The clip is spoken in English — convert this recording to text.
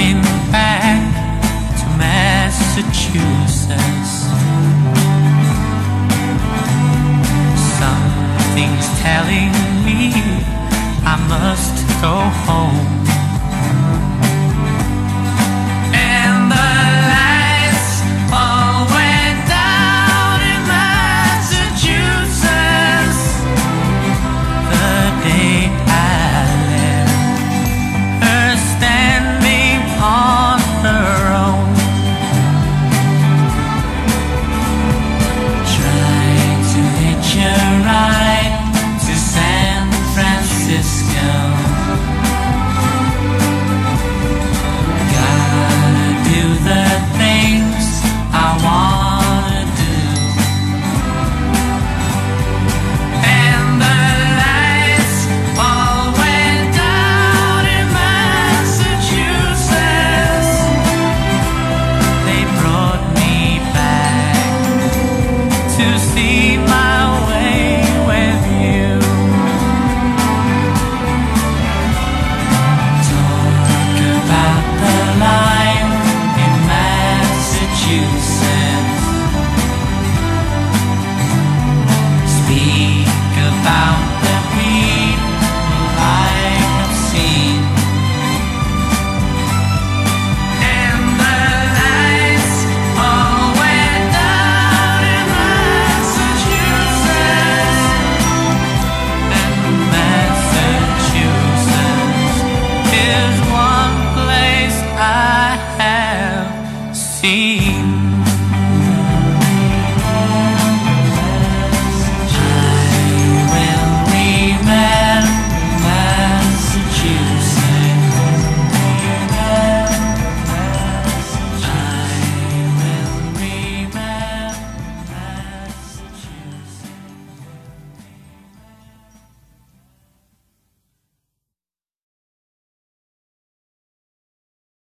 going back to Massachusetts. Something's telling me I must go home. seen